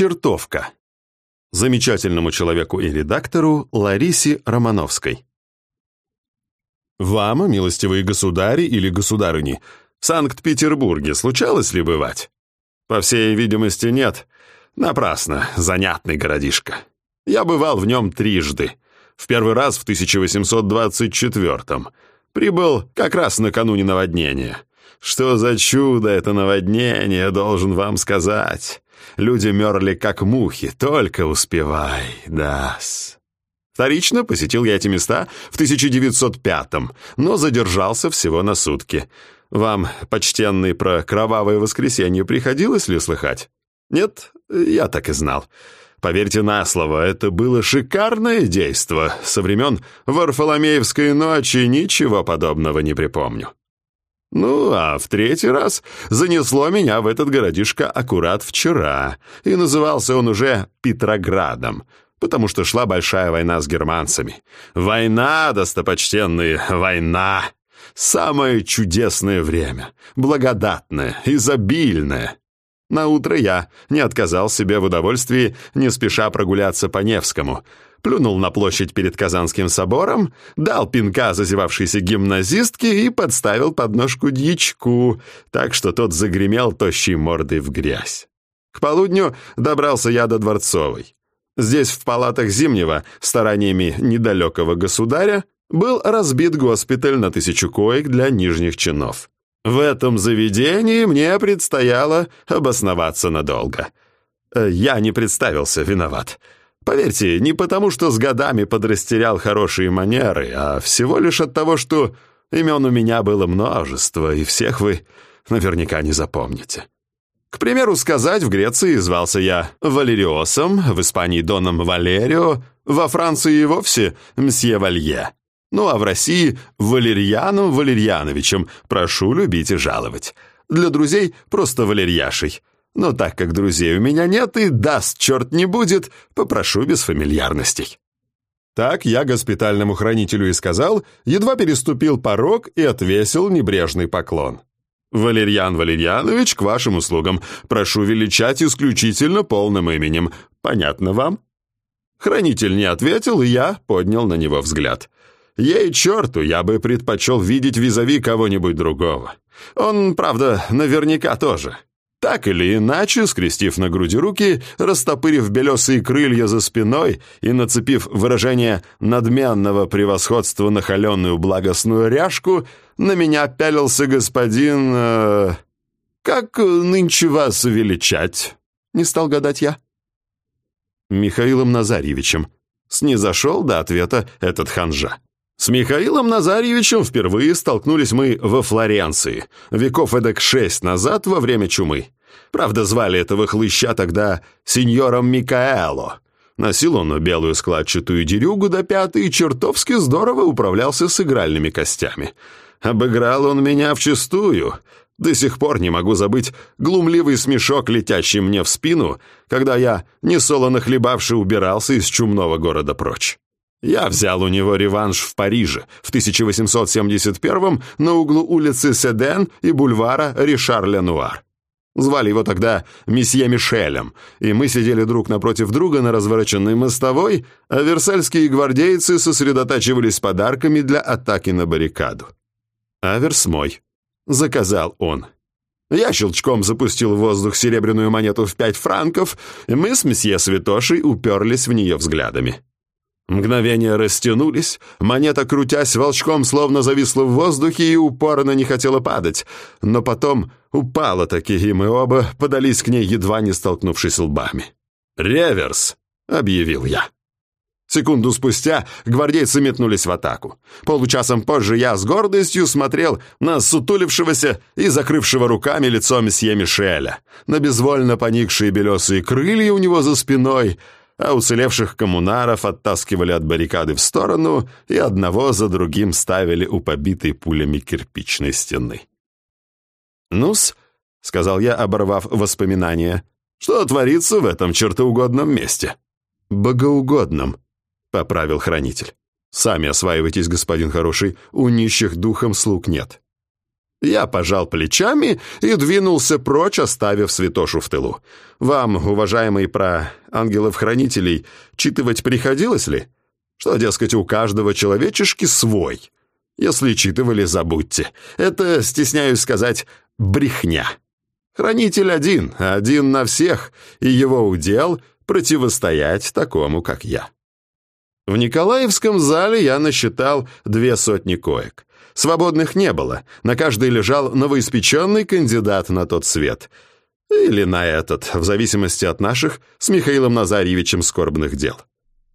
Чертовка. Замечательному человеку и редактору Ларисе Романовской. Вам, милостивые государи или государыни, в Санкт-Петербурге случалось ли бывать? По всей видимости, нет. Напрасно, занятный городишко. Я бывал в нем трижды. В первый раз в 1824-м. Прибыл как раз накануне наводнения. Что за чудо это наводнение, должен вам сказать. Люди мерли как мухи, только успевай, да-с. Вторично посетил я эти места в 1905-м, но задержался всего на сутки. Вам, почтенный, про кровавое воскресенье приходилось ли слыхать? Нет, я так и знал. Поверьте на слово, это было шикарное действо. Со времен Варфоломеевской ночи ничего подобного не припомню. Ну, а в третий раз занесло меня в этот городишко аккурат вчера, и назывался он уже Петроградом, потому что шла большая война с германцами. Война, достопочтенные, война! Самое чудесное время, благодатное, изобильное. На утро я не отказал себе в удовольствии не спеша прогуляться по Невскому, плюнул на площадь перед Казанским собором, дал пинка зазевавшейся гимназистке и подставил подножку дьячку, так что тот загремел тощей мордой в грязь. К полудню добрался я до Дворцовой. Здесь, в палатах Зимнего, стараниями недалекого государя, был разбит госпиталь на тысячу коек для нижних чинов. В этом заведении мне предстояло обосноваться надолго. Э, я не представился, виноват. Поверьте, не потому, что с годами подрастерял хорошие манеры, а всего лишь от того, что имен у меня было множество, и всех вы наверняка не запомните. К примеру, сказать, в Греции звался я Валериосом, в Испании Доном Валерио, во Франции и вовсе Мсье Валье. Ну а в России Валерьяном Валерьяновичем прошу любить и жаловать. Для друзей просто Валерьяшей. Но так как друзей у меня нет и даст черт не будет, попрошу без фамильярностей. Так я госпитальному хранителю и сказал, едва переступил порог и отвесил небрежный поклон. «Валерьян Валерьянович, к вашим услугам. Прошу величать исключительно полным именем. Понятно вам?» Хранитель не ответил, и я поднял на него взгляд. Ей черту, я бы предпочел видеть визави кого-нибудь другого. Он, правда, наверняка тоже. Так или иначе, скрестив на груди руки, растопырив белесые крылья за спиной и нацепив выражение надменного превосходства на холеную благостную ряжку, на меня пялился господин... Э, «Как нынче вас величать?» — не стал гадать я. Михаилом Назарьевичем. Снизошел до ответа этот ханжа. С Михаилом Назарьевичем впервые столкнулись мы во Флоренции, веков эдак шесть назад во время чумы. Правда, звали этого хлыща тогда сеньором Микаэло. Носил он белую складчатую дерюгу до пятой и чертовски здорово управлялся с игральными костями. Обыграл он меня вчистую. До сих пор не могу забыть глумливый смешок, летящий мне в спину, когда я, несолоно хлебавший, убирался из чумного города прочь. Я взял у него реванш в Париже в 1871 на углу улицы Седен и бульвара Ришар-Ленуар. Звали его тогда месье Мишелем, и мы сидели друг напротив друга на развороченной мостовой, а версальские гвардейцы сосредотачивались подарками для атаки на баррикаду. «Аверс мой», — заказал он. Я щелчком запустил в воздух серебряную монету в пять франков, и мы с месье Святошей уперлись в нее взглядами. Мгновения растянулись, монета, крутясь волчком, словно зависла в воздухе и упорно не хотела падать, но потом упала таки, и мы оба подались к ней, едва не столкнувшись лбами. «Реверс!» — объявил я. Секунду спустя гвардейцы метнулись в атаку. Получасом позже я с гордостью смотрел на сутулившегося и закрывшего руками лицо месье Мишеля, на безвольно поникшие белесые крылья у него за спиной — а уцелевших коммунаров оттаскивали от баррикады в сторону и одного за другим ставили у побитой пулями кирпичной стены. «Ну-с», — сказал я, оборвав воспоминания, — «что творится в этом чертоугодном месте?» «Богоугодном», — поправил хранитель. «Сами осваивайтесь, господин хороший, у нищих духом слуг нет». Я пожал плечами и двинулся прочь, оставив святошу в тылу. Вам, уважаемый про ангелов-хранителей, читывать приходилось ли? Что, дескать, у каждого человечешки свой. Если читывали, забудьте. Это, стесняюсь сказать, брехня. Хранитель один, один на всех, и его удел противостоять такому, как я. В Николаевском зале я насчитал две сотни коек. Свободных не было, на каждой лежал новоиспеченный кандидат на тот свет. Или на этот, в зависимости от наших, с Михаилом Назарьевичем скорбных дел.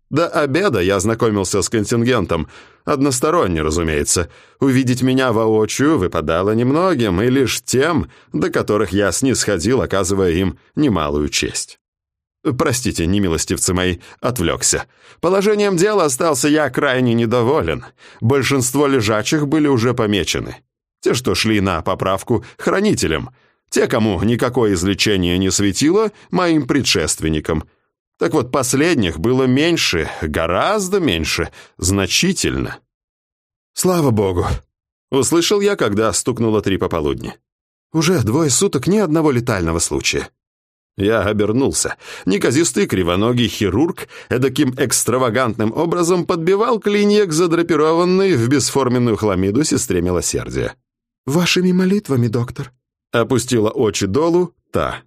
До обеда я знакомился с контингентом, односторонне, разумеется. Увидеть меня воочию выпадало немногим, и лишь тем, до которых я снисходил, оказывая им немалую честь. Простите, немилостивцы мои, отвлекся. Положением дела остался я крайне недоволен. Большинство лежачих были уже помечены. Те, что шли на поправку, хранителям. Те, кому никакое излечение не светило, моим предшественникам. Так вот, последних было меньше, гораздо меньше, значительно. «Слава богу!» — услышал я, когда стукнуло три пополудни. «Уже двое суток ни одного летального случая». Я обернулся. Неказистый кривоногий хирург эдаким экстравагантным образом подбивал клинья к задрапированной в бесформенную хламиду сестре милосердия. «Вашими молитвами, доктор», — опустила очи долу та.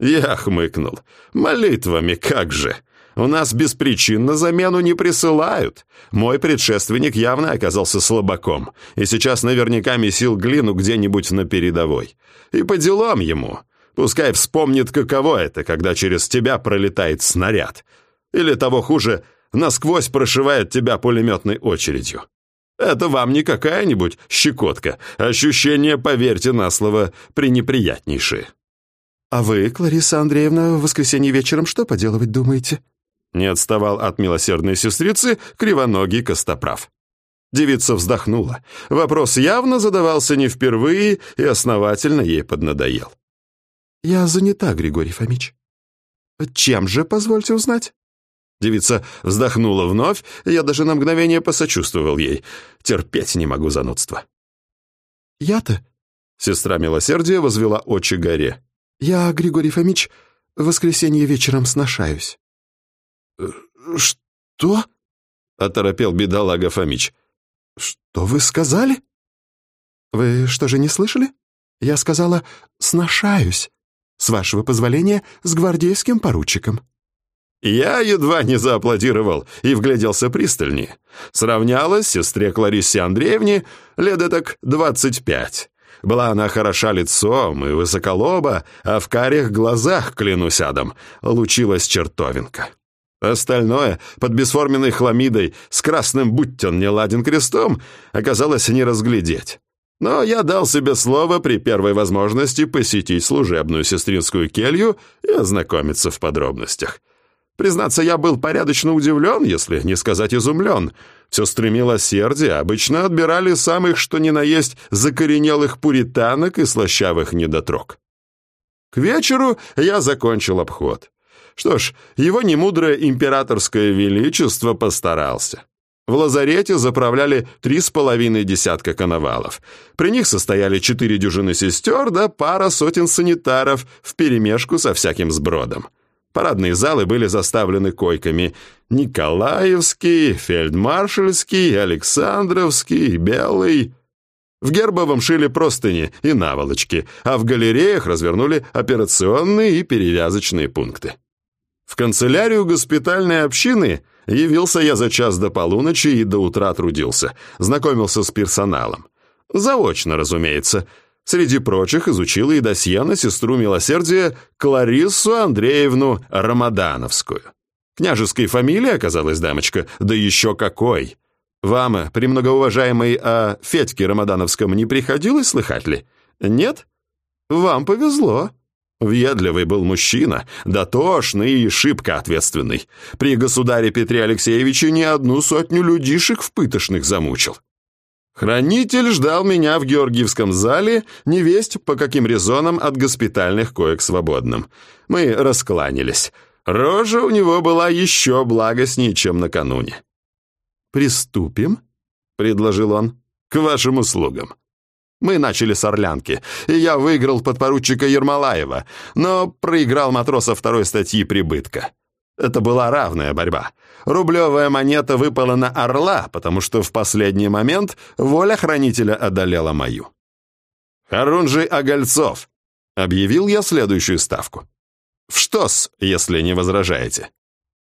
Я хмыкнул. «Молитвами, как же! У нас без причин на замену не присылают. Мой предшественник явно оказался слабаком, и сейчас наверняка месил глину где-нибудь на передовой. И по делам ему. Пускай вспомнит, каково это, когда через тебя пролетает снаряд. Или того хуже, насквозь прошивает тебя пулеметной очередью. Это вам не какая-нибудь щекотка. Ощущения, поверьте на слово, пренеприятнейшие. «А вы, Клариса Андреевна, в воскресенье вечером что поделывать думаете?» Не отставал от милосердной сестрицы кривоногий костоправ. Девица вздохнула. Вопрос явно задавался не впервые и основательно ей поднадоел. «Я занята, Григорий Фомич». «Чем же, позвольте узнать?» Девица вздохнула вновь, я даже на мгновение посочувствовал ей. Терпеть не могу занудства. «Я-то?» Сестра милосердия возвела очи горе. «Я, Григорий Фомич, в воскресенье вечером сношаюсь». «Что?» — оторопел бедолага Фомич. «Что вы сказали?» «Вы что же не слышали? Я сказала «сношаюсь». С вашего позволения, с гвардейским поручиком». Я едва не зааплодировал и вгляделся пристальнее. Сравнялась сестре Кларисе Андреевне лет так двадцать пять. Была она хороша лицом и высоколоба, а в карих глазах, клянусь адом, лучилась чертовинка. Остальное, под бесформенной хламидой, с красным будь он не ладен крестом, оказалось не разглядеть. Но я дал себе слово при первой возможности посетить служебную сестринскую келью и ознакомиться в подробностях. Признаться, я был порядочно удивлен, если не сказать изумлен. Сестры милосердия обычно отбирали самых что ни на есть закоренелых пуританок и слащавых недотрог. К вечеру я закончил обход. Что ж, его немудрое императорское величество постарался. В лазарете заправляли три с половиной десятка коновалов. При них состояли четыре дюжины сестер да пара сотен санитаров вперемешку со всяким сбродом. Парадные залы были заставлены койками. Николаевский, Фельдмаршальский, Александровский, Белый. В Гербовом шили простыни и наволочки, а в галереях развернули операционные и перевязочные пункты. В канцелярию госпитальной общины явился я за час до полуночи и до утра трудился, знакомился с персоналом. Заочно, разумеется. Среди прочих изучил и досье на сестру милосердия Клариссу Андреевну Рамадановскую. Княжеской фамилии оказалась дамочка, да еще какой. Вам, премногоуважаемый, о Федьке Рамадановском не приходилось слыхать ли? Нет? Вам повезло. Въедливый был мужчина, дотошный и шибко ответственный. При государе Петре Алексеевиче не одну сотню людишек в пытошных замучил. Хранитель ждал меня в Георгиевском зале, невесть по каким резонам от госпитальных коек свободным. Мы раскланялись. Рожа у него была еще благостнее, чем накануне. «Приступим?» — предложил он. «К вашим услугам». Мы начали с Орлянки, и я выиграл подпоручика Ермолаева, но проиграл матроса второй статьи прибытка. Это была равная борьба. Рублевая монета выпала на Орла, потому что в последний момент воля хранителя одолела мою. Харунжий Огольцов. Объявил я следующую ставку. В штос, если не возражаете.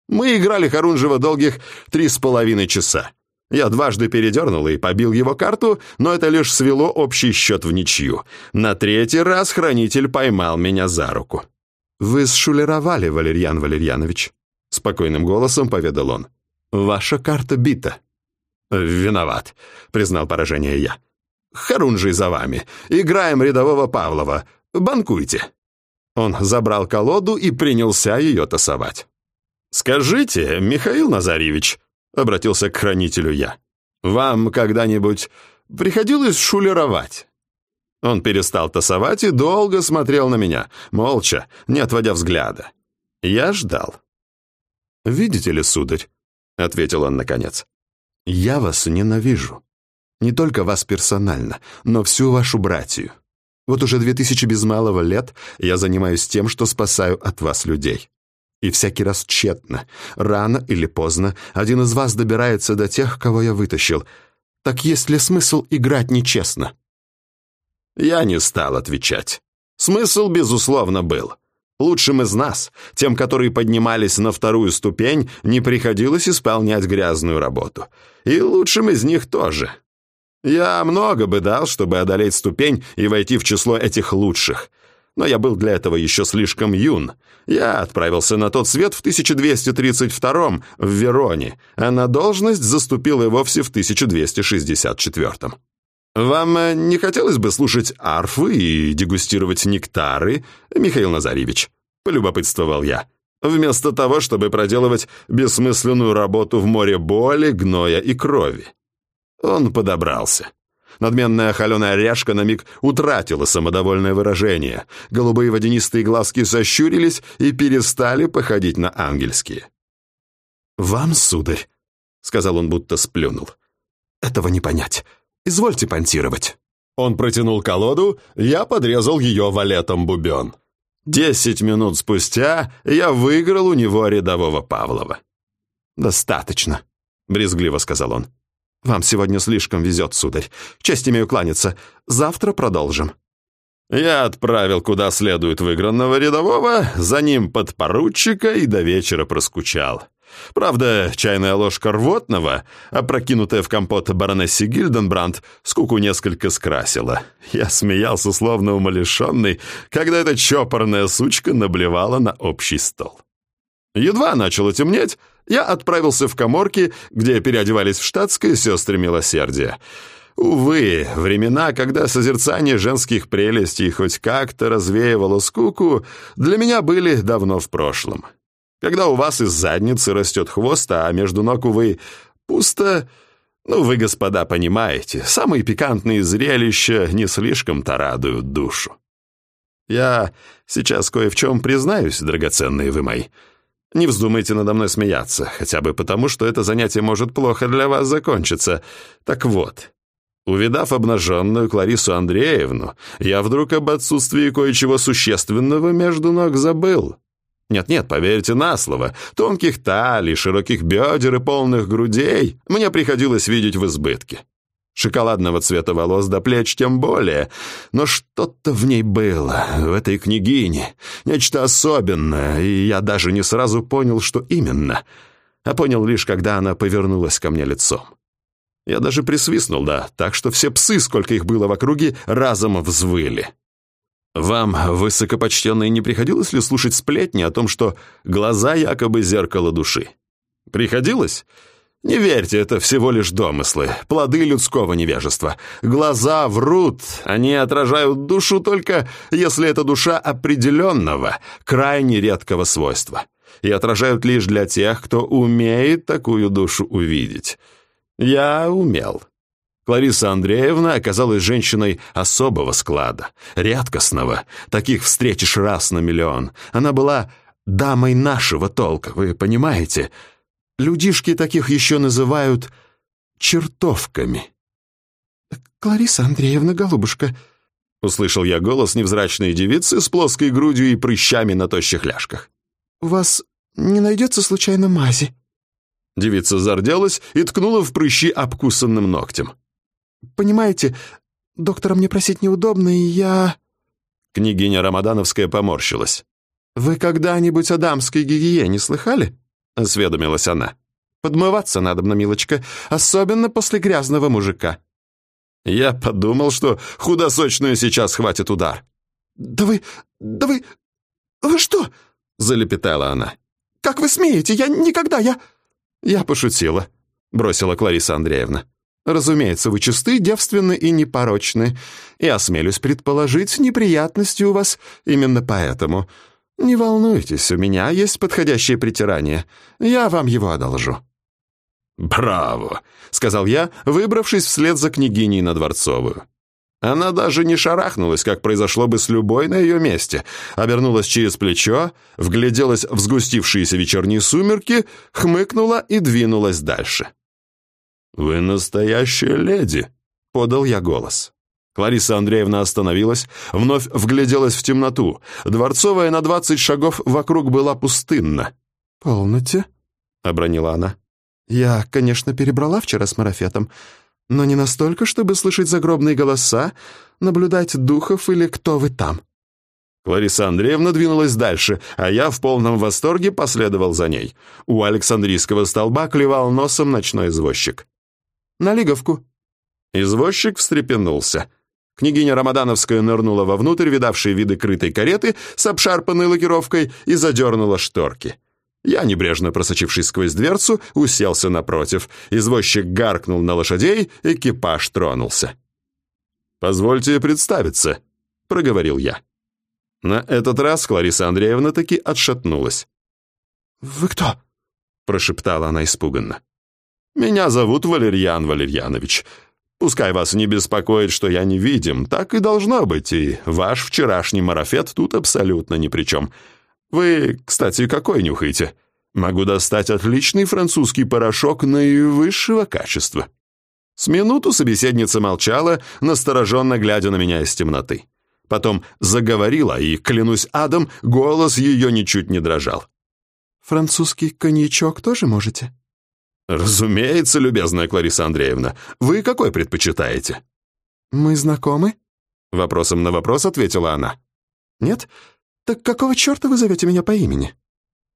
Мы играли Харунжева долгих три с половиной часа. Я дважды передернул и побил его карту, но это лишь свело общий счет в ничью. На третий раз хранитель поймал меня за руку. «Вы сшулеровали, Валерьян Валерьянович», — спокойным голосом поведал он. «Ваша карта бита». «Виноват», — признал поражение я. «Харунжий за вами. Играем рядового Павлова. Банкуйте». Он забрал колоду и принялся ее тасовать. «Скажите, Михаил Назаревич», — обратился к хранителю я, «вам когда-нибудь приходилось шулеровать?» Он перестал тасовать и долго смотрел на меня, молча, не отводя взгляда. Я ждал. «Видите ли, сударь», — ответил он наконец, — «я вас ненавижу. Не только вас персонально, но всю вашу братью. Вот уже две тысячи без малого лет я занимаюсь тем, что спасаю от вас людей. И всякий раз тщетно. Рано или поздно один из вас добирается до тех, кого я вытащил. Так есть ли смысл играть нечестно?» Я не стал отвечать. Смысл, безусловно, был. Лучшим из нас, тем, которые поднимались на вторую ступень, не приходилось исполнять грязную работу. И лучшим из них тоже. Я много бы дал, чтобы одолеть ступень и войти в число этих лучших – но я был для этого еще слишком юн. Я отправился на тот свет в 1232 в Вероне, а на должность заступил и вовсе в 1264 «Вам э, не хотелось бы слушать арфы и дегустировать нектары, Михаил Назаревич?» — полюбопытствовал я. «Вместо того, чтобы проделывать бессмысленную работу в море боли, гноя и крови». Он подобрался. Надменная холеная ряжка на миг утратила самодовольное выражение. Голубые водянистые глазки сощурились и перестали походить на ангельские. «Вам, сударь», — сказал он, будто сплюнул, — «этого не понять. Извольте понтировать». Он протянул колоду, я подрезал ее валетом бубен. Десять минут спустя я выиграл у него рядового Павлова. «Достаточно», — брезгливо сказал он. «Вам сегодня слишком везет, сударь. Честь имею кланяться. Завтра продолжим». Я отправил куда следует выигранного рядового, за ним подпоручика и до вечера проскучал. Правда, чайная ложка рвотного, опрокинутая в компот баронессе Гильденбранд, скуку несколько скрасила. Я смеялся, словно умалишенный, когда эта чопорная сучка наблевала на общий стол. Едва начало темнеть, я отправился в коморки, где переодевались в штатское сестры милосердия. Увы, времена, когда созерцание женских прелестей хоть как-то развеивало скуку, для меня были давно в прошлом. Когда у вас из задницы растет хвост, а между ног, увы, пусто... Ну, вы, господа, понимаете, самые пикантные зрелища не слишком-то радуют душу. Я сейчас кое в чем признаюсь, драгоценные вы мои. Не вздумайте надо мной смеяться, хотя бы потому, что это занятие может плохо для вас закончиться. Так вот, увидав обнаженную Кларису Андреевну, я вдруг об отсутствии кое-чего существенного между ног забыл. Нет-нет, поверьте на слово, тонких талий, широких бедер и полных грудей мне приходилось видеть в избытке. Шоколадного цвета волос до плеч тем более. Но что-то в ней было, в этой княгине. Нечто особенное, и я даже не сразу понял, что именно. А понял лишь, когда она повернулась ко мне лицом. Я даже присвистнул, да, так что все псы, сколько их было в округе, разом взвыли. Вам, высокопочтенный, не приходилось ли слушать сплетни о том, что глаза якобы зеркало души? Приходилось? Не верьте, это всего лишь домыслы, плоды людского невежества. Глаза врут, они отражают душу только, если это душа определенного, крайне редкого свойства. И отражают лишь для тех, кто умеет такую душу увидеть. Я умел. Клариса Андреевна оказалась женщиной особого склада, редкостного. Таких встретишь раз на миллион. Она была дамой нашего толка, вы понимаете?» Людишки таких еще называют чертовками. «Клариса Андреевна, голубушка», — услышал я голос невзрачной девицы с плоской грудью и прыщами на тощих ляжках. «У вас не найдется случайно мази?» Девица зарделась и ткнула в прыщи обкусанным ногтем. «Понимаете, доктора мне просить неудобно, и я...» Княгиня Рамадановская поморщилась. «Вы когда-нибудь о дамской гигиене слыхали?» — осведомилась она. «Подмываться надо, милочка, особенно после грязного мужика». Я подумал, что худосочную сейчас хватит удар. «Да вы... да вы... вы что?» — залепетала она. «Как вы смеете? Я никогда... я...» «Я пошутила», — бросила Клариса Андреевна. «Разумеется, вы чисты, девственны и непорочны. И осмелюсь предположить, неприятности у вас именно поэтому. Не волнуйтесь, у меня есть подходящее притирание. Я вам его одолжу». «Браво!» — сказал я, выбравшись вслед за княгиней на Дворцовую. Она даже не шарахнулась, как произошло бы с любой на ее месте. Обернулась через плечо, вгляделась в сгустившиеся вечерние сумерки, хмыкнула и двинулась дальше. «Вы настоящая леди», — подал я голос. Клариса Андреевна остановилась, вновь вгляделась в темноту. Дворцовая на двадцать шагов вокруг была пустынна. «Полноте?» — обронила она. «Я, конечно, перебрала вчера с марафетом, но не настолько, чтобы слышать загробные голоса, наблюдать духов или кто вы там». Лариса Андреевна двинулась дальше, а я в полном восторге последовал за ней. У Александрийского столба клевал носом ночной извозчик. «На Лиговку». Извозчик встрепенулся. Княгиня Рамадановская нырнула вовнутрь, видавшей виды крытой кареты с обшарпанной лакировкой, и задернула шторки. Я, небрежно просочившись сквозь дверцу, уселся напротив. Извозчик гаркнул на лошадей, экипаж тронулся. «Позвольте представиться», — проговорил я. На этот раз Клариса Андреевна таки отшатнулась. «Вы кто?» — прошептала она испуганно. «Меня зовут Валерьян Валерьянович. Пускай вас не беспокоит, что я не видим, так и должно быть, и ваш вчерашний марафет тут абсолютно ни при чем. Вы, кстати, какой нюхаете? Могу достать отличный французский порошок наивысшего качества». С минуту собеседница молчала, настороженно глядя на меня из темноты. Потом заговорила, и, клянусь адом, голос ее ничуть не дрожал. «Французский коньячок тоже можете?» «Разумеется, любезная Клариса Андреевна. Вы какой предпочитаете?» «Мы знакомы?» Вопросом на вопрос ответила она. «Нет? «Так какого черта вы зовете меня по имени?»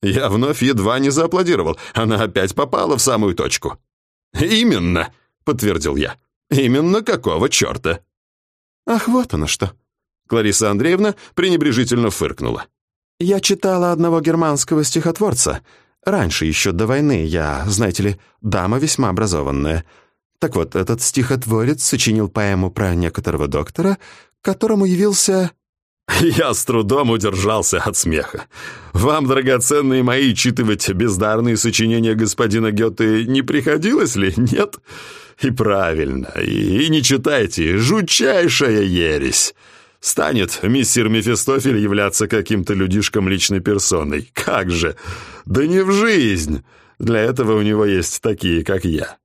Я вновь едва не зааплодировал. Она опять попала в самую точку. «Именно», — подтвердил я. «Именно какого черта?» «Ах, вот оно что!» Клариса Андреевна пренебрежительно фыркнула. «Я читала одного германского стихотворца. Раньше, еще до войны, я, знаете ли, дама весьма образованная. Так вот, этот стихотворец сочинил поэму про некоторого доктора, которому явился Я с трудом удержался от смеха. Вам, драгоценные мои, читывать бездарные сочинения господина Гёте не приходилось ли? Нет? И правильно. И, и не читайте. Жутчайшая ересь. Станет мистер Мефистофель являться каким-то людишком личной персоной. Как же? Да не в жизнь. Для этого у него есть такие, как я.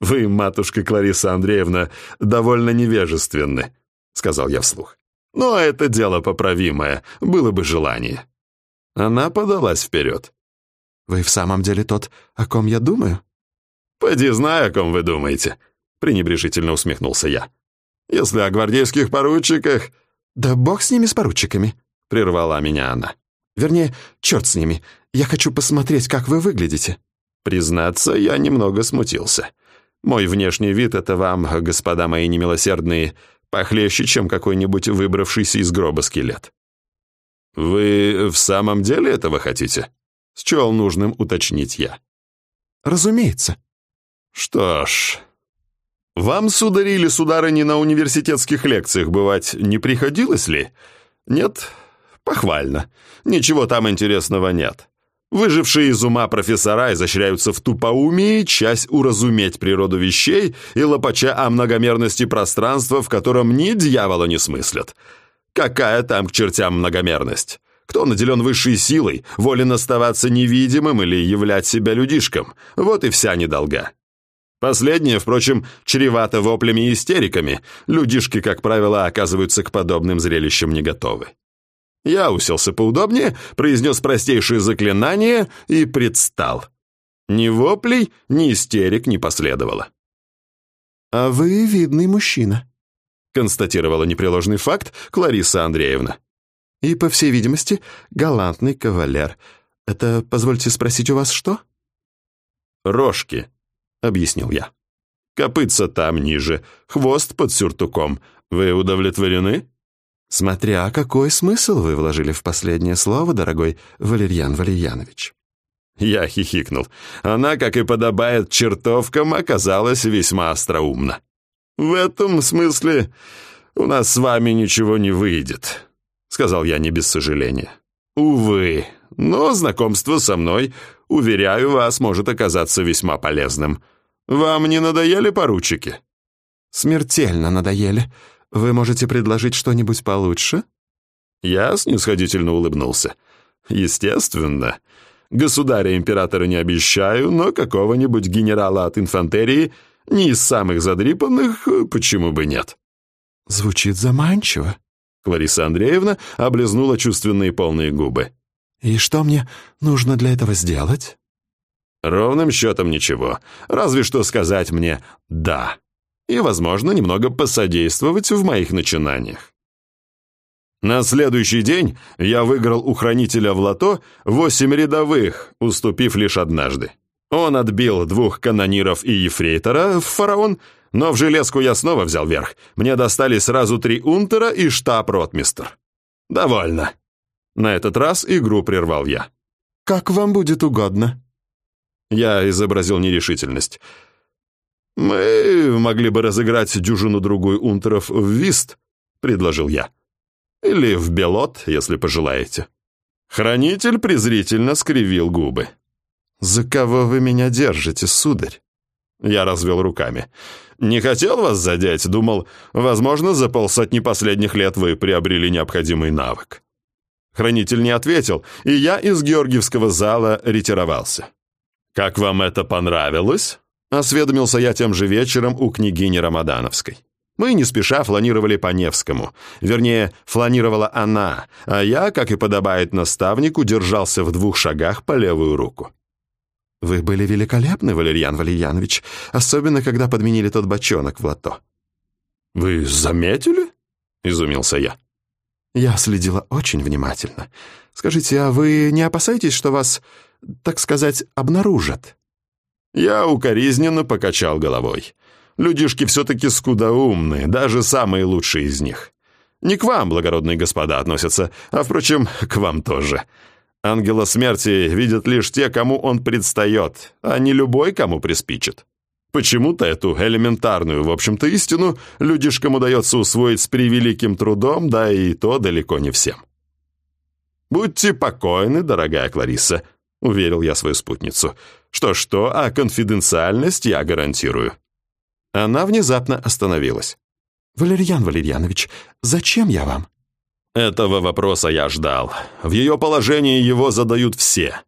Вы, матушка Клариса Андреевна, довольно невежественны, сказал я вслух. Но это дело поправимое, было бы желание. Она подалась вперед. «Вы в самом деле тот, о ком я думаю?» «Поди знаю, о ком вы думаете», — пренебрежительно усмехнулся я. «Если о гвардейских поручиках...» «Да бог с ними, с поручиками», — прервала меня она. «Вернее, черт с ними. Я хочу посмотреть, как вы выглядите». Признаться, я немного смутился. Мой внешний вид — это вам, господа мои немилосердные, Похлеще, чем какой-нибудь выбравшийся из гроба скелет. «Вы в самом деле этого хотите?» Счел нужным уточнить я. «Разумеется». «Что ж...» «Вам, судари или сударыни, на университетских лекциях бывать не приходилось ли?» «Нет? Похвально. Ничего там интересного нет. Выжившие из ума профессора изощряются в тупоумии, часть уразуметь природу вещей и лопача о многомерности пространства, в котором ни дьявола не смыслят. Какая там к чертям многомерность? Кто наделен высшей силой, волен оставаться невидимым или являть себя людишком? Вот и вся недолга. Последнее, впрочем, чревато воплями и истериками. Людишки, как правило, оказываются к подобным зрелищам не готовы. Я уселся поудобнее, произнес простейшее заклинание и предстал. Ни воплей, ни истерик не последовало. «А вы видный мужчина», — констатировала непреложный факт Клариса Андреевна. «И, по всей видимости, галантный кавалер. Это, позвольте спросить, у вас что?» «Рожки», — объяснил я. «Копытца там ниже, хвост под сюртуком. Вы удовлетворены?» «Смотря какой смысл вы вложили в последнее слово, дорогой Валерьян Валерьянович». Я хихикнул. Она, как и подобает чертовкам, оказалась весьма остроумна. «В этом смысле у нас с вами ничего не выйдет», — сказал я не без сожаления. «Увы, но знакомство со мной, уверяю вас, может оказаться весьма полезным. Вам не надоели поручики?» «Смертельно надоели. Вы можете предложить что-нибудь получше?» Я снисходительно улыбнулся. «Естественно. Государя-императора не обещаю, но какого-нибудь генерала от инфантерии, не из самых задрипанных, почему бы нет?» «Звучит заманчиво», — Клариса Андреевна облизнула чувственные полные губы. «И что мне нужно для этого сделать?» «Ровным счетом ничего. Разве что сказать мне «да» и, возможно, немного посодействовать в моих начинаниях. На следующий день я выиграл у хранителя в лото восемь рядовых, уступив лишь однажды. Он отбил двух канониров и ефрейтора в фараон, но в железку я снова взял верх. Мне достались сразу три унтера и штаб-ротмистр. Довольно. На этот раз игру прервал я. «Как вам будет угодно». Я изобразил нерешительность. «Мы могли бы разыграть дюжину-другую унтеров в вист», — предложил я. «Или в белот, если пожелаете». Хранитель презрительно скривил губы. «За кого вы меня держите, сударь?» Я развел руками. «Не хотел вас задеть, думал, возможно, за полсотни последних лет вы приобрели необходимый навык». Хранитель не ответил, и я из Георгиевского зала ретировался. «Как вам это понравилось?» Осведомился я тем же вечером у княгини Рамадановской. Мы не спеша фланировали по Невскому. Вернее, фланировала она, а я, как и подобает наставнику, держался в двух шагах по левую руку. «Вы были великолепны, Валерьян Валерьянович, особенно когда подменили тот бочонок в лото». «Вы заметили?» — изумился я. «Я следила очень внимательно. Скажите, а вы не опасаетесь, что вас, так сказать, обнаружат?» Я укоризненно покачал головой. Людишки все-таки скудоумные, даже самые лучшие из них. Не к вам, благородные господа, относятся, а, впрочем, к вам тоже. Ангела смерти видят лишь те, кому он предстает, а не любой, кому приспичит. Почему-то эту элементарную, в общем-то, истину людишкам удается усвоить с превеликим трудом, да и то далеко не всем. «Будьте покойны, дорогая Клариса», — уверил я свою спутницу. Что-что, а конфиденциальность я гарантирую». Она внезапно остановилась. «Валерьян Валерьянович, зачем я вам?» Этого вопроса я ждал. В ее положении его задают все.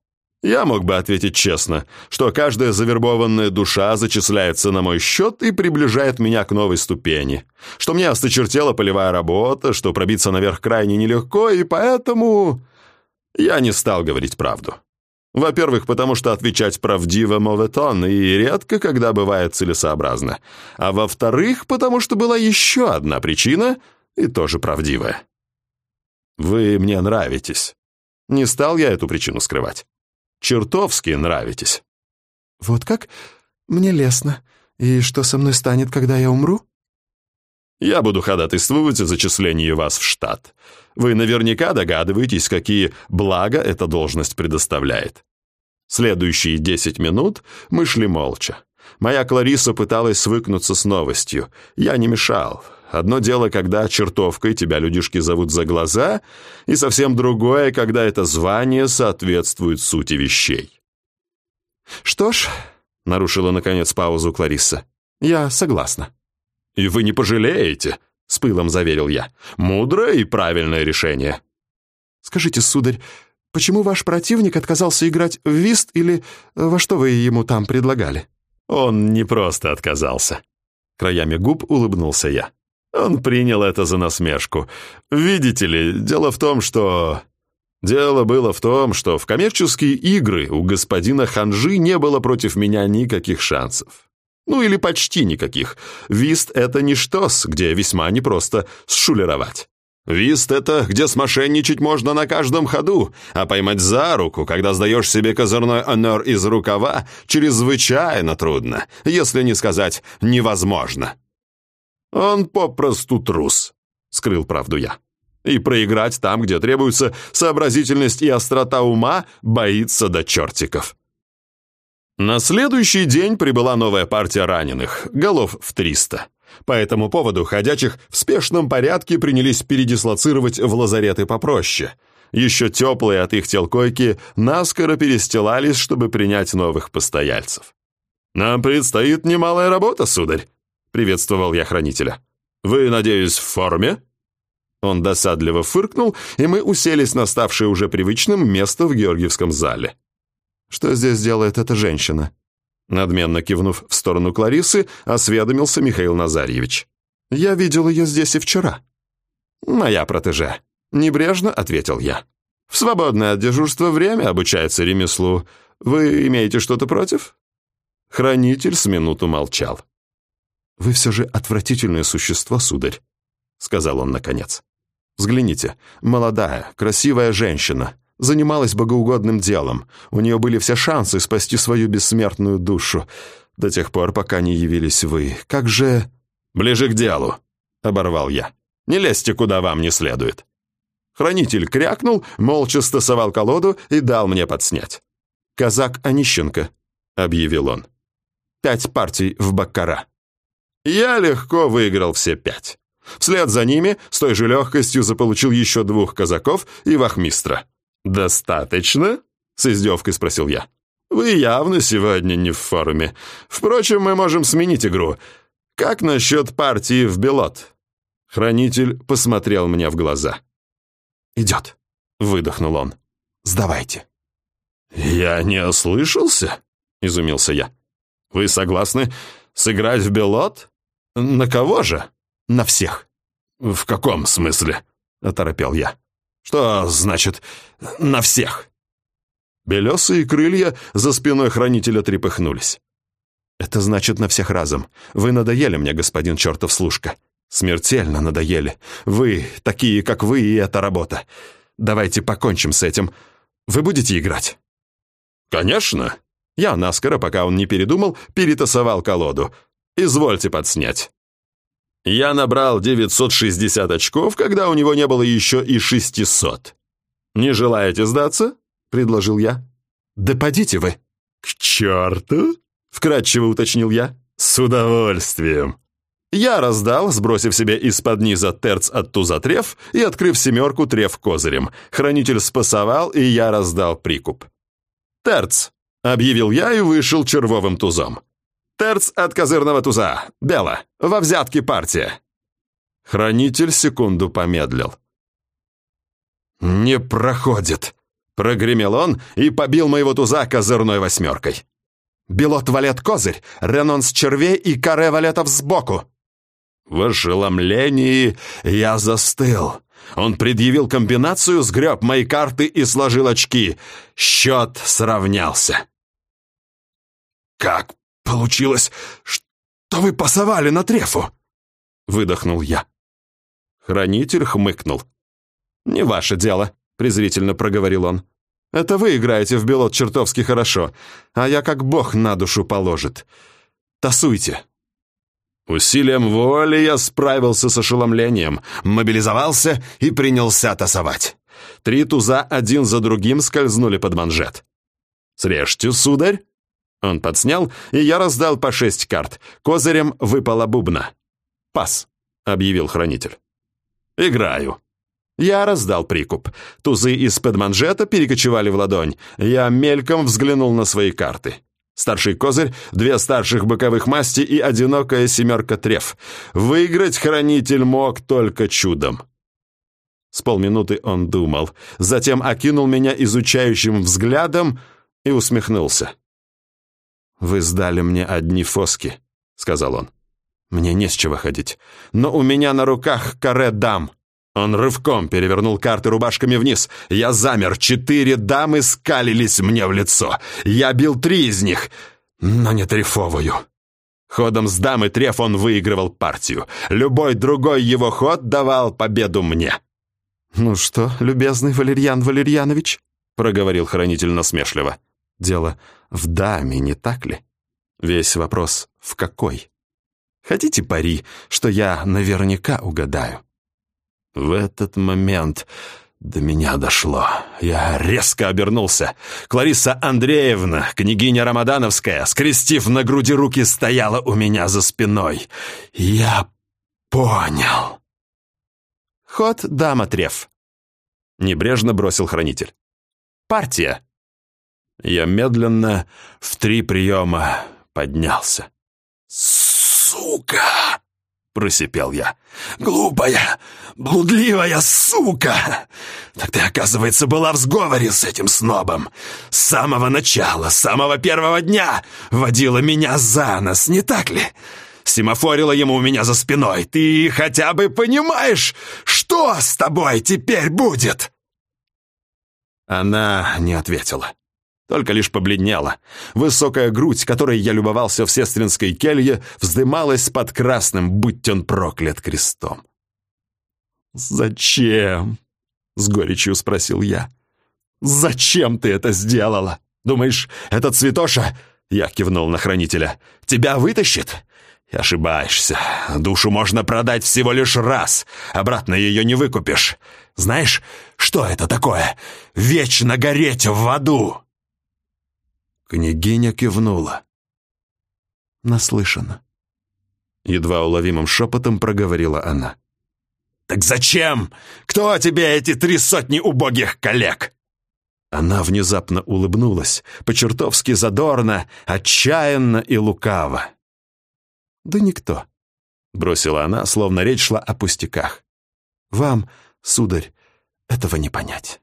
Я мог бы ответить честно, что каждая завербованная душа зачисляется на мой счет и приближает меня к новой ступени, что мне осточертела полевая работа, что пробиться наверх крайне нелегко, и поэтому я не стал говорить правду. Во-первых, потому что отвечать правдиво моветон и редко когда бывает целесообразно. А во-вторых, потому что была еще одна причина, и тоже правдивая. Вы мне нравитесь. Не стал я эту причину скрывать. Чертовски нравитесь. Вот как? Мне лестно. И что со мной станет, когда я умру? Я буду ходатайствовать о зачислении вас в штат. Вы наверняка догадываетесь, какие блага эта должность предоставляет. Следующие десять минут мы шли молча. Моя Клариса пыталась свыкнуться с новостью. Я не мешал. Одно дело, когда чертовкой тебя людишки зовут за глаза, и совсем другое, когда это звание соответствует сути вещей. «Что ж», — нарушила наконец паузу Клариса, — «я согласна». «И вы не пожалеете», — с пылом заверил я. «Мудрое и правильное решение». «Скажите, сударь, почему ваш противник отказался играть в вист или во что вы ему там предлагали?» Он не просто отказался. Краями губ улыбнулся я. Он принял это за насмешку. Видите ли, дело в том, что... Дело было в том, что в коммерческие игры у господина Ханжи не было против меня никаких шансов. Ну или почти никаких. Вист — это не штос, где весьма непросто сшулеровать. Вист — это где смошенничать можно на каждом ходу, а поймать за руку, когда сдаешь себе козырной онор из рукава, чрезвычайно трудно, если не сказать невозможно. Он попросту трус, скрыл правду я. И проиграть там, где требуется сообразительность и острота ума, боится до чертиков. На следующий день прибыла новая партия раненых, голов в 300. По этому поводу ходячих в спешном порядке принялись передислоцировать в лазареты попроще. Еще теплые от их тел койки наскоро перестилались, чтобы принять новых постояльцев. «Нам предстоит немалая работа, сударь», — приветствовал я хранителя. «Вы, надеюсь, в форме?» Он досадливо фыркнул, и мы уселись на ставшее уже привычным место в Георгиевском зале. «Что здесь делает эта женщина?» Надменно кивнув в сторону Кларисы, осведомился Михаил Назарьевич. «Я видел ее здесь и вчера». «Моя протеже», — небрежно ответил я. «В свободное от дежурства время обучается ремеслу. Вы имеете что-то против?» Хранитель с минуту молчал. «Вы все же отвратительное существо, сударь», — сказал он наконец. «Взгляните, молодая, красивая женщина, занималась богоугодным делом. У нее были все шансы спасти свою бессмертную душу. До тех пор, пока не явились вы. Как же...» «Ближе к делу», — оборвал я. «Не лезьте, куда вам не следует». Хранитель крякнул, молча стасовал колоду и дал мне подснять. «Казак Онищенко», — объявил он. «Пять партий в Баккара». Я легко выиграл все пять. Вслед за ними с той же легкостью заполучил еще двух казаков и вахмистра. «Достаточно?» — с издевкой спросил я. «Вы явно сегодня не в форме. Впрочем, мы можем сменить игру. Как насчет партии в белот?» Хранитель посмотрел мне в глаза. «Идет», — выдохнул он. «Сдавайте». «Я не ослышался?» — изумился я. «Вы согласны сыграть в белот? На кого же?» «На всех». «В каком смысле?» — оторопел я. «Что значит «на всех»?» Белесые крылья за спиной хранителя трепыхнулись. «Это значит на всех разом. Вы надоели мне, господин чертов служка. Смертельно надоели. Вы, такие, как вы, и эта работа. Давайте покончим с этим. Вы будете играть?» «Конечно!» Я наскоро, пока он не передумал, перетасовал колоду. «Извольте подснять». Я набрал 960 очков, когда у него не было еще и 600. «Не желаете сдаться?» — предложил я. «Да подите вы!» «К черту!» — вкратчиво уточнил я. «С удовольствием!» Я раздал, сбросив себе из-под низа терц от туза треф и открыв семерку треф козырем. Хранитель спасовал, и я раздал прикуп. «Терц!» — объявил я и вышел червовым тузом. Терц от козырного туза. Бело. Во взятке партия». Хранитель секунду помедлил. «Не проходит», — прогремел он и побил моего туза козырной восьмеркой. «Белот валет козырь, ренонс червей и каре валетов сбоку». В ошеломлении я застыл. Он предъявил комбинацию, сгреб мои карты и сложил очки. Счет сравнялся. «Как «Получилось, что вы пасовали на трефу!» Выдохнул я. Хранитель хмыкнул. «Не ваше дело», — презрительно проговорил он. «Это вы играете в белот чертовски хорошо, а я как бог на душу положит. Тасуйте». Усилием воли я справился с ошеломлением, мобилизовался и принялся тасовать. Три туза один за другим скользнули под манжет. «Срежьте, сударь!» Он подснял, и я раздал по шесть карт. Козырем выпала бубна. «Пас», — объявил хранитель. «Играю». Я раздал прикуп. Тузы из-под манжета перекочевали в ладонь. Я мельком взглянул на свои карты. Старший козырь, две старших боковых масти и одинокая семерка треф. Выиграть хранитель мог только чудом. С полминуты он думал, затем окинул меня изучающим взглядом и усмехнулся. «Вы сдали мне одни фоски», — сказал он. «Мне не с чего ходить. Но у меня на руках каре дам». Он рывком перевернул карты рубашками вниз. Я замер. Четыре дамы скалились мне в лицо. Я бил три из них, но не трефовую. Ходом с дамы треф он выигрывал партию. Любой другой его ход давал победу мне. «Ну что, любезный Валерьян Валерьянович?» — проговорил хранитель насмешливо. «Дело в даме, не так ли? Весь вопрос в какой? Хотите пари, что я наверняка угадаю?» В этот момент до меня дошло. Я резко обернулся. Клариса Андреевна, княгиня Рамадановская, скрестив на груди руки, стояла у меня за спиной. Я понял. «Ход дама треф», — небрежно бросил хранитель. «Партия». Я медленно в три приема поднялся. «Сука!» — просипел я. «Глупая, блудливая сука! Так ты, оказывается, была в сговоре с этим снобом. С самого начала, с самого первого дня водила меня за нос, не так ли? Семафорила ему у меня за спиной. Ты хотя бы понимаешь, что с тобой теперь будет?» Она не ответила только лишь побледнела. Высокая грудь, которой я любовался в сестринской келье, вздымалась под красным, будь он проклят крестом. «Зачем?» — с горечью спросил я. «Зачем ты это сделала? Думаешь, этот цветоша...» — я кивнул на хранителя. «Тебя вытащит?» Ошибаешься. Душу можно продать всего лишь раз. Обратно ее не выкупишь. Знаешь, что это такое? Вечно гореть в аду!» Княгиня кивнула. «Наслышана». Едва уловимым шепотом проговорила она. «Так зачем? Кто тебе эти три сотни убогих коллег?» Она внезапно улыбнулась, по-чертовски задорно, отчаянно и лукаво. «Да никто», — бросила она, словно речь шла о пустяках. «Вам, сударь, этого не понять».